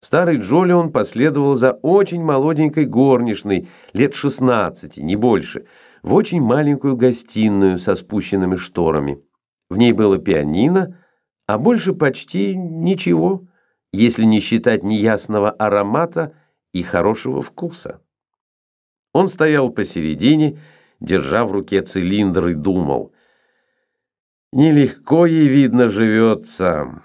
Старый Джолион последовал за очень молоденькой горничной, лет 16, не больше, в очень маленькую гостиную со спущенными шторами. В ней было пианино, а больше почти ничего, если не считать неясного аромата и хорошего вкуса. Он стоял посередине, держа в руке цилиндр и думал. «Нелегко ей, видно, живется».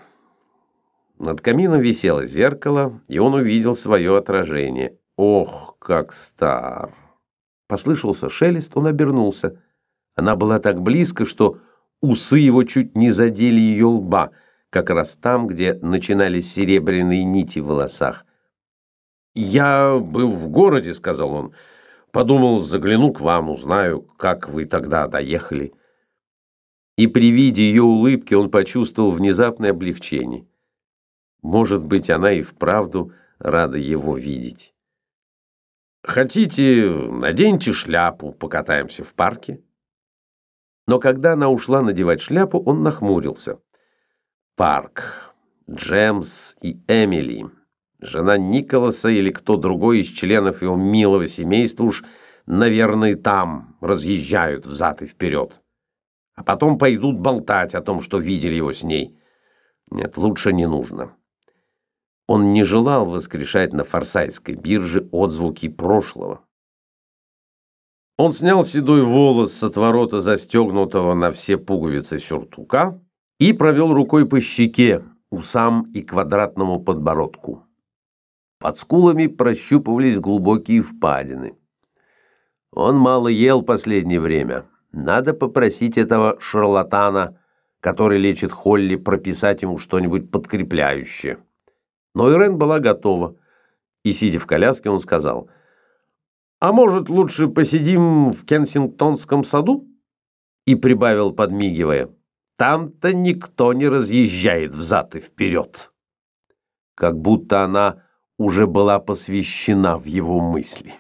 Над камином висело зеркало, и он увидел свое отражение. Ох, как стар! Послышался шелест, он обернулся. Она была так близко, что усы его чуть не задели ее лба, как раз там, где начинались серебряные нити в волосах. «Я был в городе», — сказал он. «Подумал, загляну к вам, узнаю, как вы тогда доехали». И при виде ее улыбки он почувствовал внезапное облегчение. Может быть, она и вправду рада его видеть. «Хотите, наденьте шляпу, покатаемся в парке?» Но когда она ушла надевать шляпу, он нахмурился. «Парк. Джемс и Эмили. Жена Николаса или кто другой из членов его милого семейства уж, наверное, там разъезжают взад и вперед. А потом пойдут болтать о том, что видели его с ней. Нет, лучше не нужно». Он не желал воскрешать на форсайтской бирже отзвуки прошлого. Он снял седой волос с отворота застегнутого на все пуговицы сюртука и провел рукой по щеке, усам и квадратному подбородку. Под скулами прощупывались глубокие впадины. Он мало ел последнее время. Надо попросить этого шарлатана, который лечит Холли, прописать ему что-нибудь подкрепляющее. Но Ирен была готова, и, сидя в коляске, он сказал, «А может, лучше посидим в Кенсингтонском саду?» И прибавил, подмигивая, «Там-то никто не разъезжает взад и вперед». Как будто она уже была посвящена в его мысли.